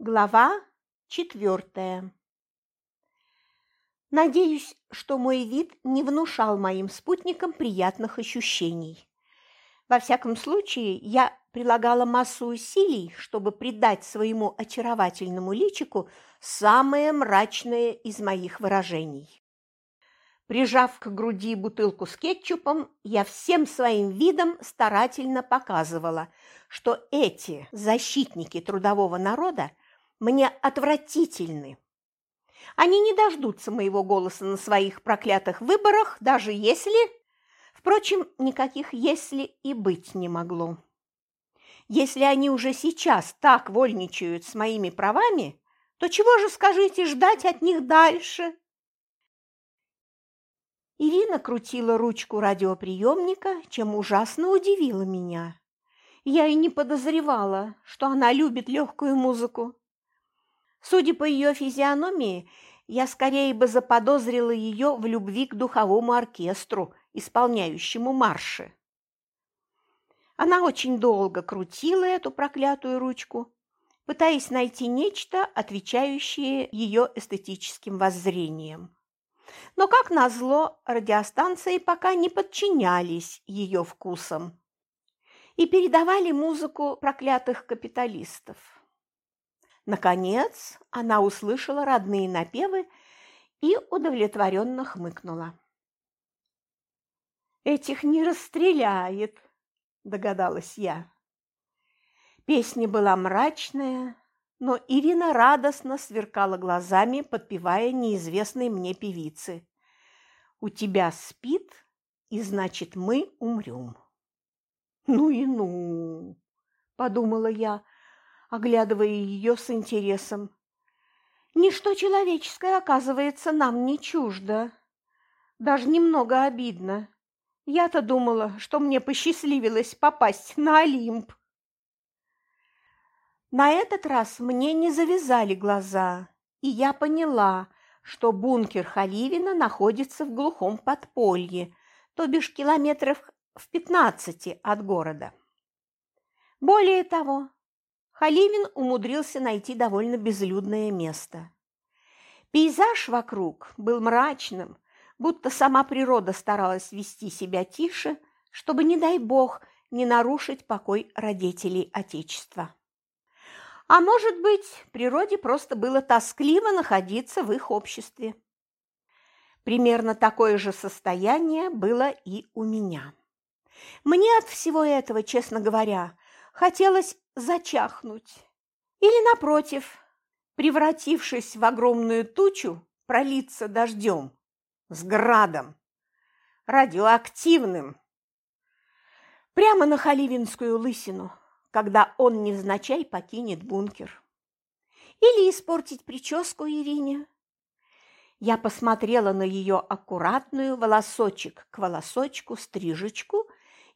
Глава четвертая. Надеюсь, что мой вид не внушал моим спутникам приятных ощущений. Во всяком случае, я прилагала массу усилий, чтобы придать своему очаровательному личику самое мрачное из моих выражений. Прижав к груди бутылку с кетчупом, я всем своим видом старательно показывала, что эти защитники трудового народа мне отвратительны. Они не дождутся моего голоса на своих проклятых выборах, даже если... Впрочем, никаких «если» и быть не могло. Если они уже сейчас так вольничают с моими правами, то чего же, скажите, ждать от них дальше? Ирина крутила ручку радиоприемника, чем ужасно удивила меня. Я и не подозревала, что она любит легкую музыку. Судя по ее физиономии, я скорее бы заподозрила ее в любви к духовому оркестру, исполняющему марши. Она очень долго крутила эту проклятую ручку, пытаясь найти нечто, отвечающее ее эстетическим воззрениям. Но, как назло, радиостанции пока не подчинялись ее вкусам и передавали музыку проклятых капиталистов. Наконец, она услышала родные напевы и удовлетворенно хмыкнула. «Этих не расстреляет», – догадалась я. Песня была мрачная, но Ирина радостно сверкала глазами, подпевая неизвестной мне певицы. «У тебя спит, и значит, мы умрем». «Ну и ну!» – подумала я, оглядывая ее с интересом. «Ничто человеческое, оказывается, нам не чуждо. Даже немного обидно. Я-то думала, что мне посчастливилось попасть на Олимп». На этот раз мне не завязали глаза, и я поняла, что бункер Халивина находится в глухом подполье, то бишь километров в пятнадцати от города. Более того, Халивин умудрился найти довольно безлюдное место. Пейзаж вокруг был мрачным, будто сама природа старалась вести себя тише, чтобы, не дай бог, не нарушить покой родителей Отечества. А может быть, природе просто было тоскливо находиться в их обществе. Примерно такое же состояние было и у меня. Мне от всего этого, честно говоря, хотелось зачахнуть. Или, напротив, превратившись в огромную тучу, пролиться дождем, с градом, радиоактивным, прямо на Халивинскую лысину – когда он невзначай покинет бункер. Или испортить прическу Ирине. Я посмотрела на ее аккуратную волосочек к волосочку стрижечку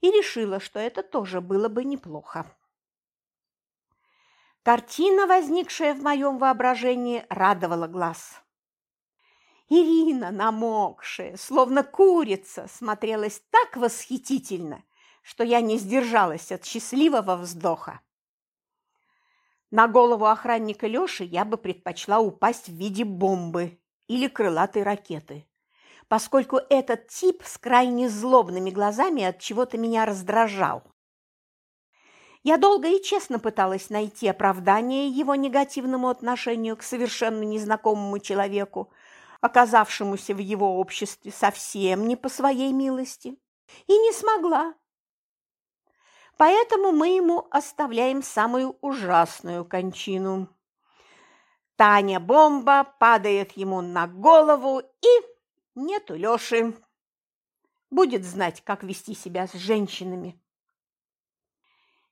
и решила, что это тоже было бы неплохо. Картина, возникшая в моем воображении, радовала глаз. Ирина, намокшая, словно курица, смотрелась так восхитительно, что я не сдержалась от счастливого вздоха. На голову охранника Лёши я бы предпочла упасть в виде бомбы или крылатой ракеты, поскольку этот тип с крайне злобными глазами от чего-то меня раздражал. Я долго и честно пыталась найти оправдание его негативному отношению к совершенно незнакомому человеку, оказавшемуся в его обществе совсем не по своей милости, и не смогла. Поэтому мы ему оставляем самую ужасную кончину. Таня-бомба падает ему на голову, и нету Лёши. Будет знать, как вести себя с женщинами.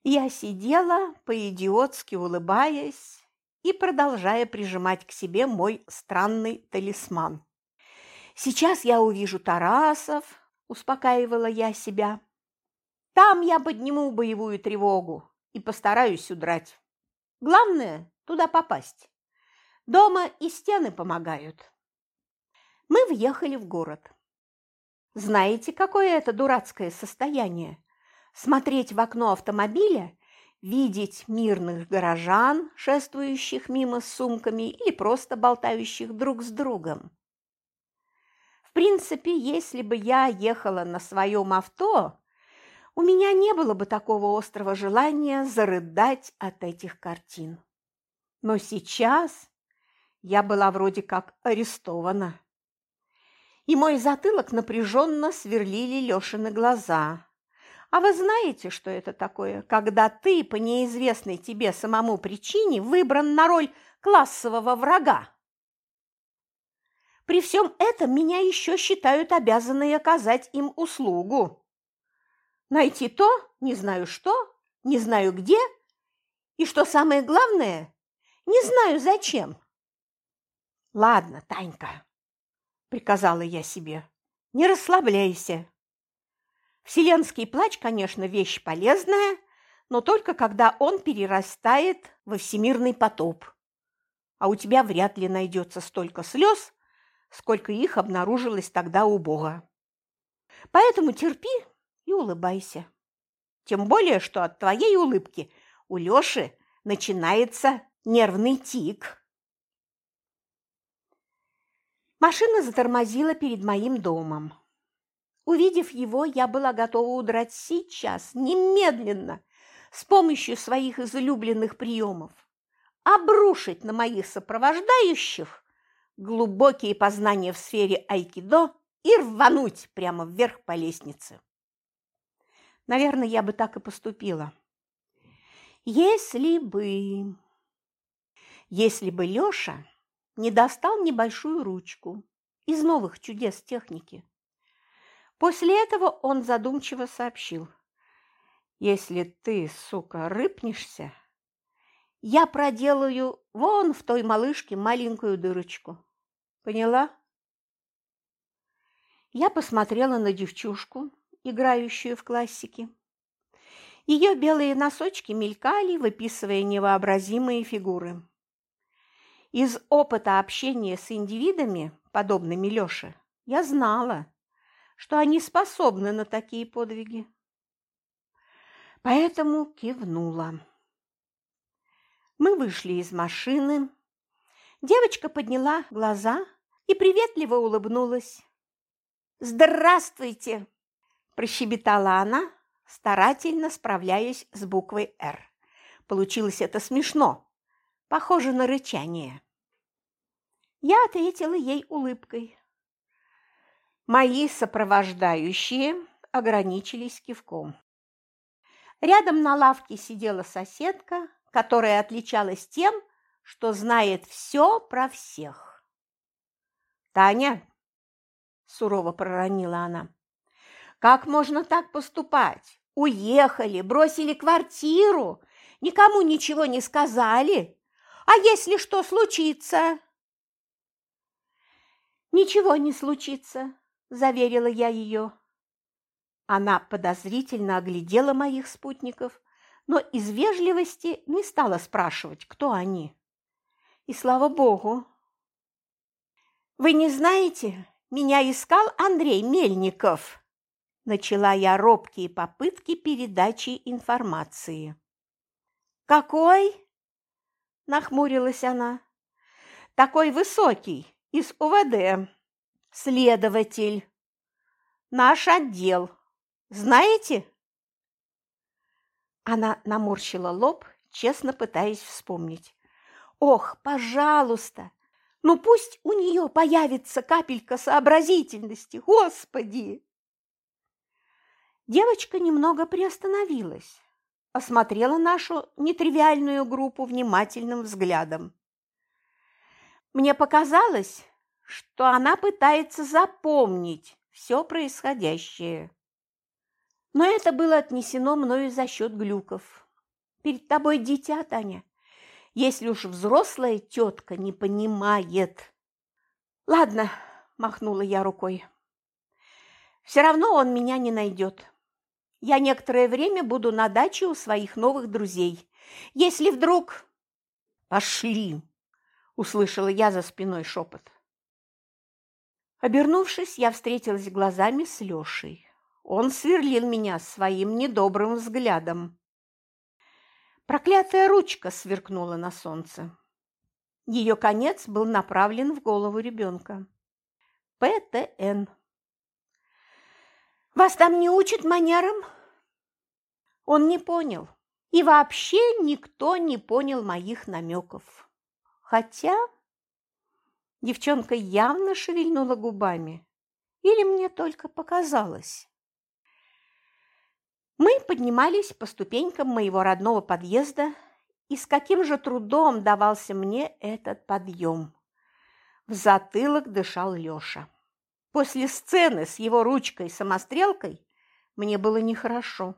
Я сидела, по-идиотски улыбаясь и продолжая прижимать к себе мой странный талисман. «Сейчас я увижу Тарасов», – успокаивала я себя. Там я подниму боевую тревогу и постараюсь удрать. Главное – туда попасть. Дома и стены помогают. Мы въехали в город. Знаете, какое это дурацкое состояние? Смотреть в окно автомобиля видеть мирных горожан, шествующих мимо с сумками или просто болтающих друг с другом. В принципе, если бы я ехала на своем авто, у меня не было бы такого острого желания зарыдать от этих картин. Но сейчас я была вроде как арестована. И мой затылок напряженно сверлили Лешины глаза. А вы знаете, что это такое, когда ты по неизвестной тебе самому причине выбран на роль классового врага? При всем этом меня еще считают обязанной оказать им услугу. Найти то, не знаю что, не знаю где, и, что самое главное, не знаю зачем. Ладно, Танька, приказала я себе, не расслабляйся. Вселенский плач, конечно, вещь полезная, но только когда он перерастает во всемирный потоп. А у тебя вряд ли найдется столько слез, сколько их обнаружилось тогда у Бога. Поэтому терпи и улыбайся. Тем более, что от твоей улыбки у Лёши начинается нервный тик. Машина затормозила перед моим домом. Увидев его, я была готова удрать сейчас, немедленно, с помощью своих излюбленных приемов, обрушить на моих сопровождающих глубокие познания в сфере айкидо и рвануть прямо вверх по лестнице. Наверное, я бы так и поступила. Если бы... Если бы Лёша не достал небольшую ручку из новых чудес техники. После этого он задумчиво сообщил. «Если ты, сука, рыпнешься, я проделаю вон в той малышке маленькую дырочку. Поняла? Я посмотрела на девчушку, играющую в классике. Ее белые носочки мелькали, выписывая невообразимые фигуры. Из опыта общения с индивидами, подобными Лёше, я знала, что они способны на такие подвиги. Поэтому кивнула. Мы вышли из машины, Девочка подняла глаза и приветливо улыбнулась. «Здравствуйте!» – прощебетала она, старательно справляясь с буквой «Р». Получилось это смешно, похоже на рычание. Я ответила ей улыбкой. Мои сопровождающие ограничились кивком. Рядом на лавке сидела соседка, которая отличалась тем, что знает все про всех. «Таня!» – сурово проронила она. «Как можно так поступать? Уехали, бросили квартиру, никому ничего не сказали. А если что случится?» «Ничего не случится», – заверила я ее. Она подозрительно оглядела моих спутников, но из вежливости не стала спрашивать, кто они. И слава богу. Вы не знаете, меня искал Андрей Мельников. Начала я робкие попытки передачи информации. Какой? Нахмурилась она. Такой высокий, из УВД. Следователь. Наш отдел. Знаете? Она наморщила лоб, честно пытаясь вспомнить. Ох, пожалуйста! Ну пусть у нее появится капелька сообразительности, Господи! Девочка немного приостановилась, осмотрела нашу нетривиальную группу внимательным взглядом. Мне показалось, что она пытается запомнить все происходящее. Но это было отнесено мною за счет глюков. Перед тобой дитя, Таня если уж взрослая тетка не понимает. Ладно, махнула я рукой. Все равно он меня не найдет. Я некоторое время буду на даче у своих новых друзей. Если вдруг... Пошли, услышала я за спиной шепот. Обернувшись, я встретилась глазами с Лешей. Он сверлил меня своим недобрым взглядом. Проклятая ручка сверкнула на солнце. Ее конец был направлен в голову ребенка. ПТН. «Вас там не учат манерам?» Он не понял. И вообще никто не понял моих намеков. Хотя девчонка явно шевельнула губами. Или мне только показалось. Мы поднимались по ступенькам моего родного подъезда, и с каким же трудом давался мне этот подъем. В затылок дышал Лёша. После сцены с его ручкой-самострелкой мне было нехорошо.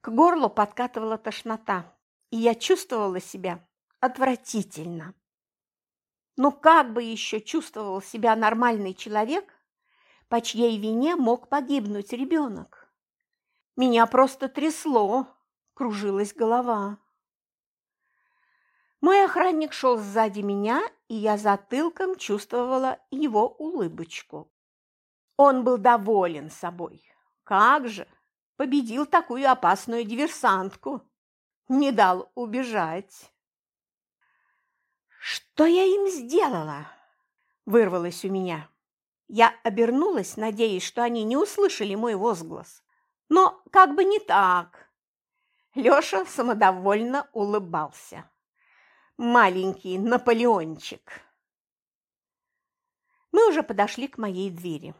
К горлу подкатывала тошнота, и я чувствовала себя отвратительно. Но как бы еще чувствовал себя нормальный человек, по чьей вине мог погибнуть ребенок? Меня просто трясло, кружилась голова. Мой охранник шел сзади меня, и я затылком чувствовала его улыбочку. Он был доволен собой. Как же! Победил такую опасную диверсантку. Не дал убежать. «Что я им сделала?» – вырвалось у меня. Я обернулась, надеясь, что они не услышали мой возглас. Но как бы не так. Лёша самодовольно улыбался. Маленький Наполеончик. Мы уже подошли к моей двери.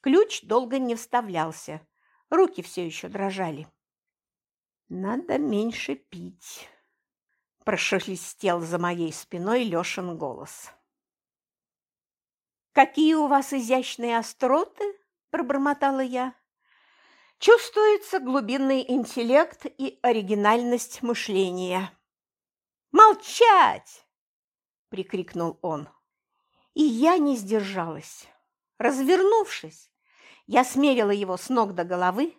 Ключ долго не вставлялся, руки все еще дрожали. «Надо меньше пить», – прошелестел за моей спиной Лешин голос. «Какие у вас изящные остроты!» – пробормотала я. «Чувствуется глубинный интеллект и оригинальность мышления». «Молчать!» – прикрикнул он. И я не сдержалась. Развернувшись, я смерила его с ног до головы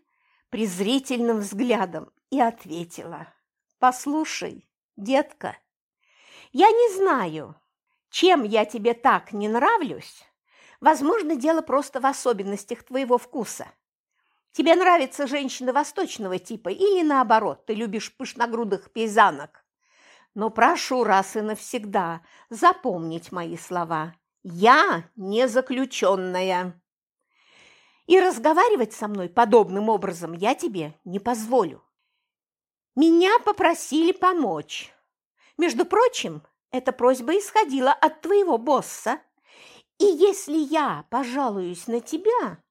презрительным взглядом и ответила. «Послушай, детка, я не знаю, чем я тебе так не нравлюсь, возможно, дело просто в особенностях твоего вкуса. Тебе нравятся женщины восточного типа или, наоборот, ты любишь пышногрудых пейзанок. Но прошу раз и навсегда запомнить мои слова. Я не заключенная. И разговаривать со мной подобным образом я тебе не позволю. Меня попросили помочь. Между прочим, эта просьба исходила от твоего босса. И если я пожалуюсь на тебя,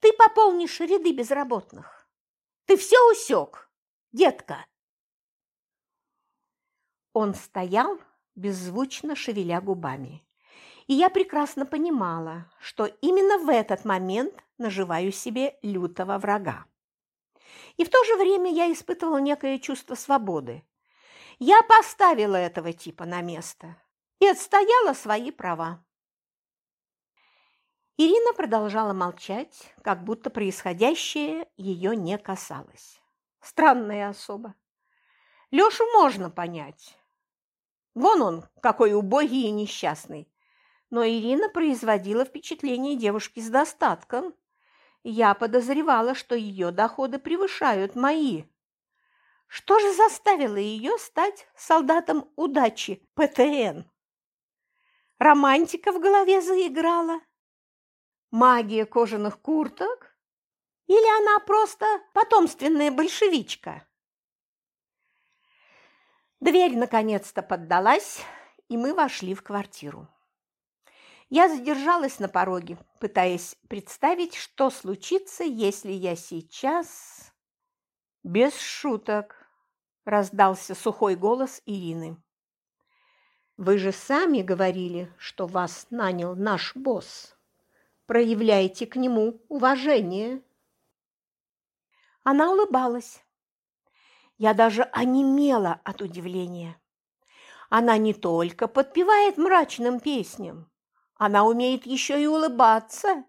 ты пополнишь ряды безработных. Ты все усек, детка. Он стоял, беззвучно шевеля губами. И я прекрасно понимала, что именно в этот момент наживаю себе лютого врага. И в то же время я испытывала некое чувство свободы. Я поставила этого типа на место и отстояла свои права. Ирина продолжала молчать, как будто происходящее ее не касалось. Странная особа. Лёшу можно понять. Вон он, какой убогий и несчастный. Но Ирина производила впечатление девушки с достатком. Я подозревала, что ее доходы превышают мои. Что же заставило ее стать солдатом удачи ПТН? Романтика в голове заиграла? Магия кожаных курток? Или она просто потомственная большевичка? Дверь наконец-то поддалась, и мы вошли в квартиру. Я задержалась на пороге, пытаясь представить, что случится, если я сейчас... Без шуток, раздался сухой голос Ирины. Вы же сами говорили, что вас нанял наш босс. Проявляйте к нему уважение. Она улыбалась. Я даже онемела от удивления. Она не только подпевает мрачным песням, она умеет еще и улыбаться.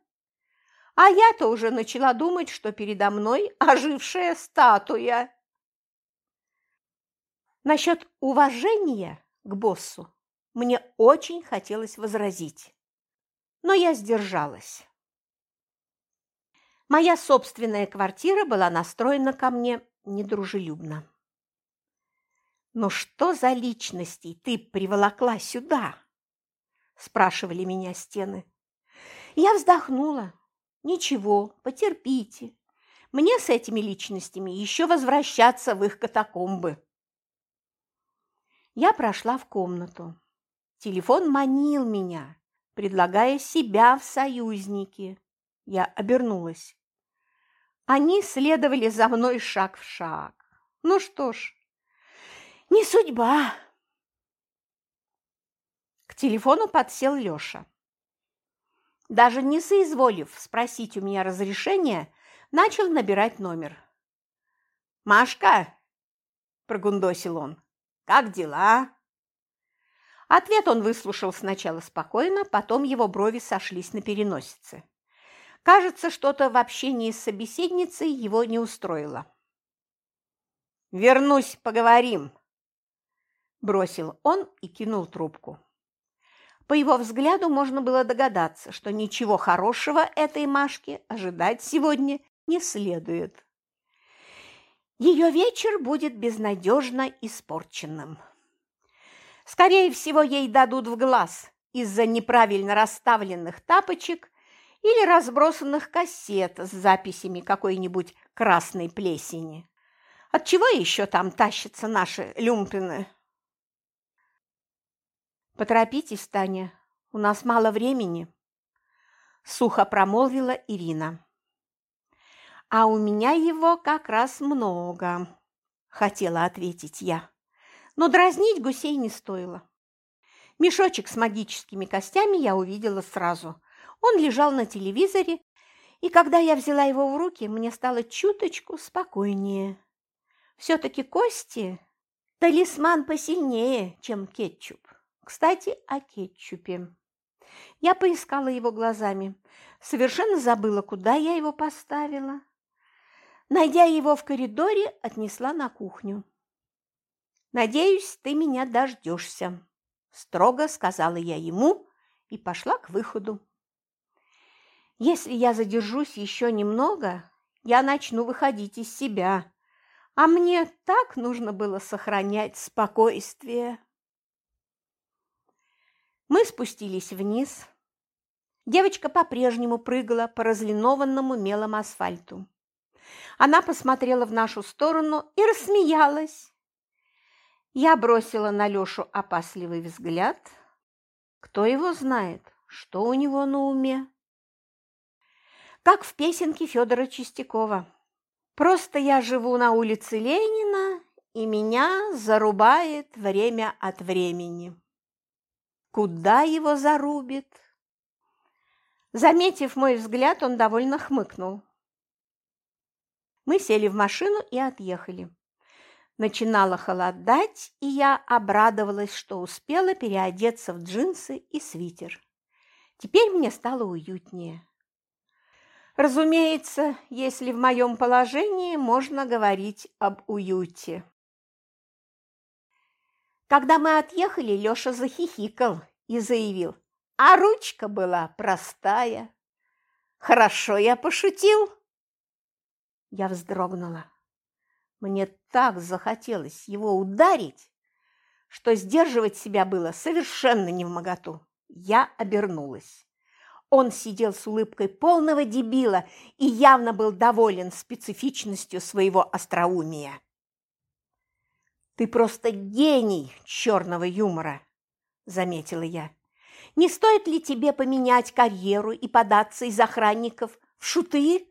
А я-то уже начала думать, что передо мной ожившая статуя. Насчет уважения к боссу мне очень хотелось возразить, но я сдержалась. Моя собственная квартира была настроена ко мне недружелюбно. «Ну что за личностей ты приволокла сюда?» – спрашивали меня стены. Я вздохнула. «Ничего, потерпите. Мне с этими личностями еще возвращаться в их катакомбы». Я прошла в комнату. Телефон манил меня, предлагая себя в союзники. Я обернулась. Они следовали за мной шаг в шаг. Ну что ж, не судьба. К телефону подсел Лёша. Даже не соизволив спросить у меня разрешения, начал набирать номер. «Машка!» – прогундосил он. «Как дела?» Ответ он выслушал сначала спокойно, потом его брови сошлись на переносице. Кажется, что-то в общении с собеседницей его не устроило. «Вернусь, поговорим», – бросил он и кинул трубку. По его взгляду можно было догадаться, что ничего хорошего этой Машке ожидать сегодня не следует. Ее вечер будет безнадежно испорченным. Скорее всего, ей дадут в глаз из-за неправильно расставленных тапочек или разбросанных кассет с записями какой-нибудь красной плесени. От чего еще там тащатся наши люмпины? Поторопитесь, Таня, у нас мало времени, сухо промолвила Ирина. А у меня его как раз много, хотела ответить я но дразнить гусей не стоило. Мешочек с магическими костями я увидела сразу. Он лежал на телевизоре, и когда я взяла его в руки, мне стало чуточку спокойнее. Все-таки кости – талисман посильнее, чем кетчуп. Кстати, о кетчупе. Я поискала его глазами. Совершенно забыла, куда я его поставила. Найдя его в коридоре, отнесла на кухню. «Надеюсь, ты меня дождешься», – строго сказала я ему и пошла к выходу. «Если я задержусь еще немного, я начну выходить из себя, а мне так нужно было сохранять спокойствие». Мы спустились вниз. Девочка по-прежнему прыгала по разлинованному мелом асфальту. Она посмотрела в нашу сторону и рассмеялась. Я бросила на Лёшу опасливый взгляд. Кто его знает, что у него на уме? Как в песенке Федора Чистякова. Просто я живу на улице Ленина, и меня зарубает время от времени. Куда его зарубит? Заметив мой взгляд, он довольно хмыкнул. Мы сели в машину и отъехали. Начинало холодать, и я обрадовалась, что успела переодеться в джинсы и свитер. Теперь мне стало уютнее. Разумеется, если в моем положении можно говорить об уюте. Когда мы отъехали, Лёша захихикал и заявил, а ручка была простая. Хорошо я пошутил. Я вздрогнула. Мне так захотелось его ударить, что сдерживать себя было совершенно не в моготу. Я обернулась. Он сидел с улыбкой полного дебила и явно был доволен специфичностью своего остроумия. «Ты просто гений черного юмора», – заметила я. «Не стоит ли тебе поменять карьеру и податься из охранников в шуты?»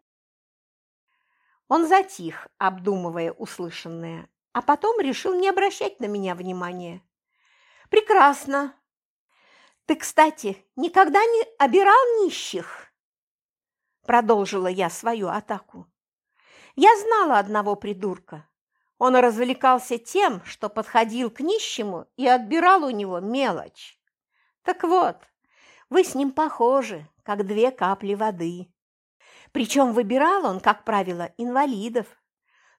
Он затих, обдумывая услышанное, а потом решил не обращать на меня внимания. «Прекрасно. Ты, кстати, никогда не обирал нищих?» Продолжила я свою атаку. «Я знала одного придурка. Он развлекался тем, что подходил к нищему и отбирал у него мелочь. Так вот, вы с ним похожи, как две капли воды. Причем выбирал он, как правило, инвалидов.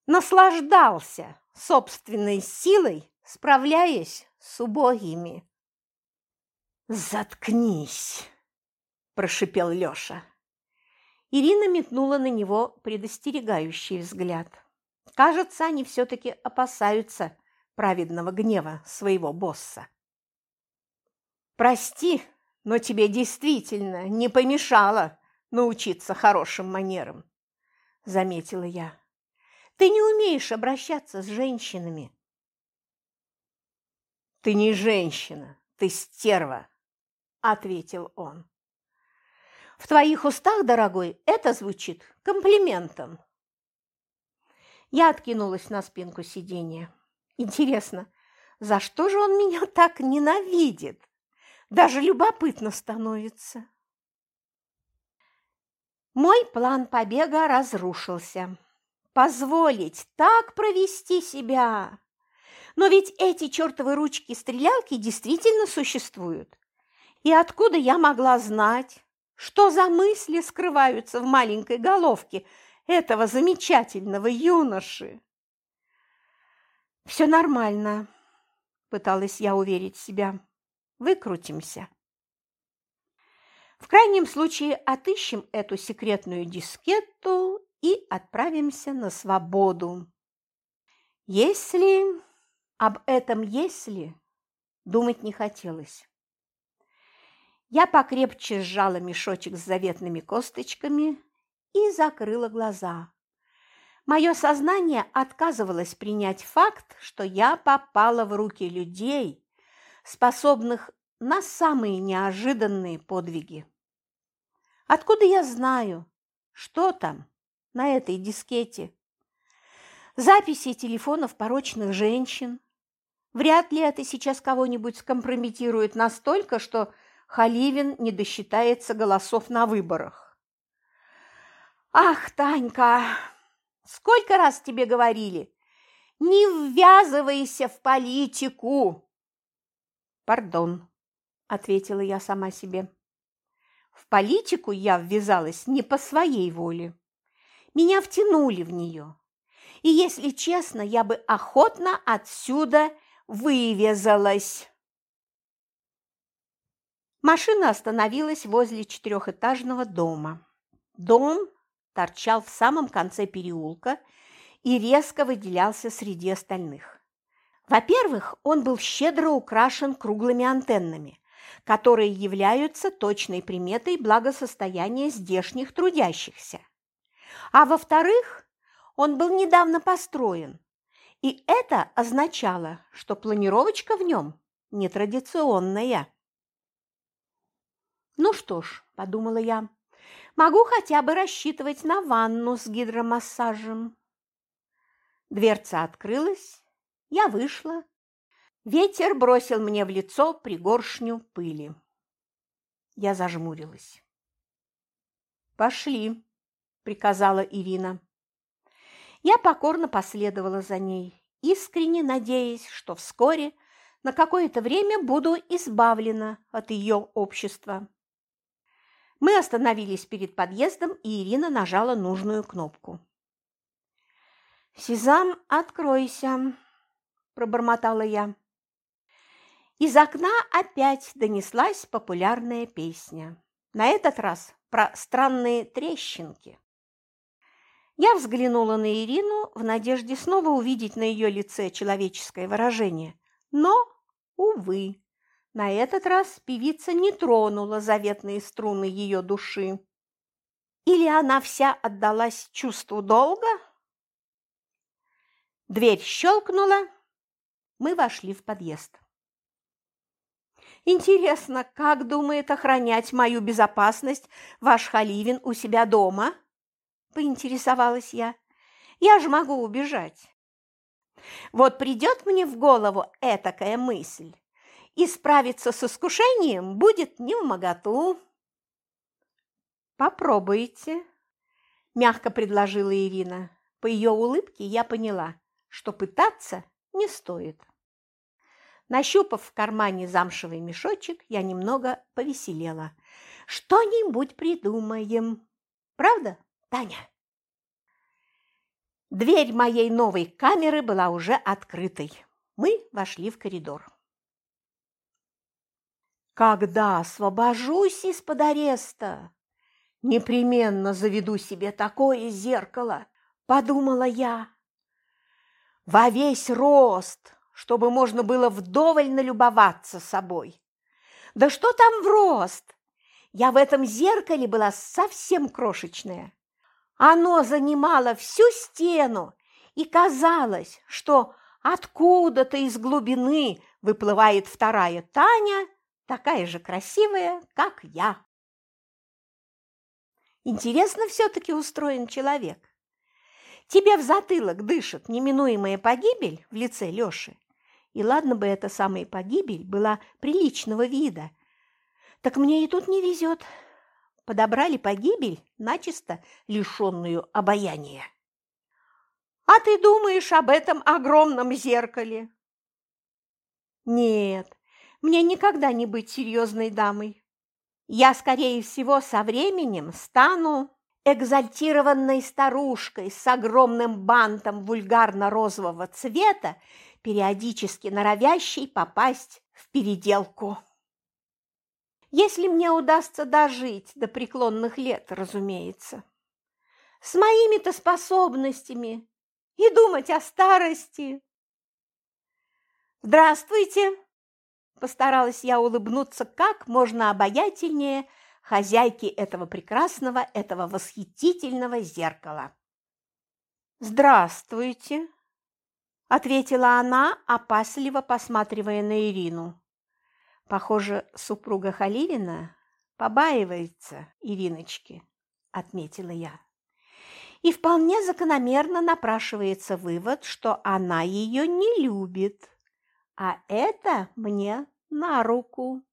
Наслаждался собственной силой, справляясь с убогими. «Заткнись!» – прошипел Лёша. Ирина метнула на него предостерегающий взгляд. Кажется, они все-таки опасаются праведного гнева своего босса. «Прости, но тебе действительно не помешало научиться хорошим манерам», – заметила я. «Ты не умеешь обращаться с женщинами». «Ты не женщина, ты стерва», – ответил он. «В твоих устах, дорогой, это звучит комплиментом». Я откинулась на спинку сиденья. Интересно, за что же он меня так ненавидит? Даже любопытно становится. Мой план побега разрушился. Позволить так провести себя. Но ведь эти чертовы ручки-стрелялки действительно существуют. И откуда я могла знать, что за мысли скрываются в маленькой головке этого замечательного юноши? «Все нормально», – пыталась я уверить себя. «Выкрутимся». В крайнем случае отыщем эту секретную дискету и отправимся на свободу. Если... Об этом если думать не хотелось. Я покрепче сжала мешочек с заветными косточками и закрыла глаза. Мое сознание отказывалось принять факт, что я попала в руки людей, способных на самые неожиданные подвиги. Откуда я знаю, что там на этой дискете? Записи телефонов порочных женщин. Вряд ли это сейчас кого-нибудь скомпрометирует настолько, что Халивин не досчитается голосов на выборах. «Ах, Танька!» Сколько раз тебе говорили? Не ввязывайся в политику. Пардон, ответила я сама себе. В политику я ввязалась не по своей воле. Меня втянули в нее. И, если честно, я бы охотно отсюда вывязалась. Машина остановилась возле четырехэтажного дома. Дом торчал в самом конце переулка и резко выделялся среди остальных. Во-первых, он был щедро украшен круглыми антеннами, которые являются точной приметой благосостояния здешних трудящихся. А во-вторых, он был недавно построен, и это означало, что планировочка в нем нетрадиционная. «Ну что ж», – подумала я, могу хотя бы рассчитывать на ванну с гидромассажем. Дверца открылась, я вышла. Ветер бросил мне в лицо пригоршню пыли. Я зажмурилась. «Пошли», – приказала Ирина. Я покорно последовала за ней, искренне надеясь, что вскоре на какое-то время буду избавлена от ее общества. Мы остановились перед подъездом, и Ирина нажала нужную кнопку. «Сезам, откройся!» – пробормотала я. Из окна опять донеслась популярная песня. На этот раз про странные трещинки. Я взглянула на Ирину в надежде снова увидеть на ее лице человеческое выражение. Но, увы, на этот раз певица не тронула заветные струны ее души. Или она вся отдалась чувству долга? Дверь щелкнула, мы вошли в подъезд. «Интересно, как думает охранять мою безопасность ваш Халивин у себя дома?» – поинтересовалась я. «Я же могу убежать». Вот придет мне в голову этакая мысль, и справиться с искушением будет не в моготу. «Попробуйте», – мягко предложила Ирина. По ее улыбке я поняла, что пытаться не стоит. Нащупав в кармане замшевый мешочек, я немного повеселела. «Что-нибудь придумаем. Правда, Таня?» Дверь моей новой камеры была уже открытой. Мы вошли в коридор. Когда освобожусь из-под ареста, непременно заведу себе такое зеркало, подумала я. Во весь рост, чтобы можно было вдоволь налюбоваться собой. Да что там в рост? Я в этом зеркале была совсем крошечная. Оно занимало всю стену, и казалось, что откуда-то из глубины выплывает вторая Таня, такая же красивая, как я. Интересно все-таки устроен человек. Тебе в затылок дышит неминуемая погибель в лице Лёши. И ладно бы эта самая погибель была приличного вида. Так мне и тут не везет. Подобрали погибель, начисто лишенную обаяния. А ты думаешь об этом огромном зеркале? Нет, мне никогда не быть серьезной дамой. Я, скорее всего, со временем стану экзальтированной старушкой с огромным бантом вульгарно-розового цвета, периодически норовящей попасть в переделку. Если мне удастся дожить до преклонных лет, разумеется. С моими-то способностями и думать о старости. «Здравствуйте!» – постаралась я улыбнуться как можно обаятельнее хозяйке этого прекрасного, этого восхитительного зеркала. «Здравствуйте!» – ответила она, опасливо посматривая на Ирину. Похоже, супруга Халивина побаивается Ириночки, отметила я. И вполне закономерно напрашивается вывод, что она ее не любит, а это мне на руку.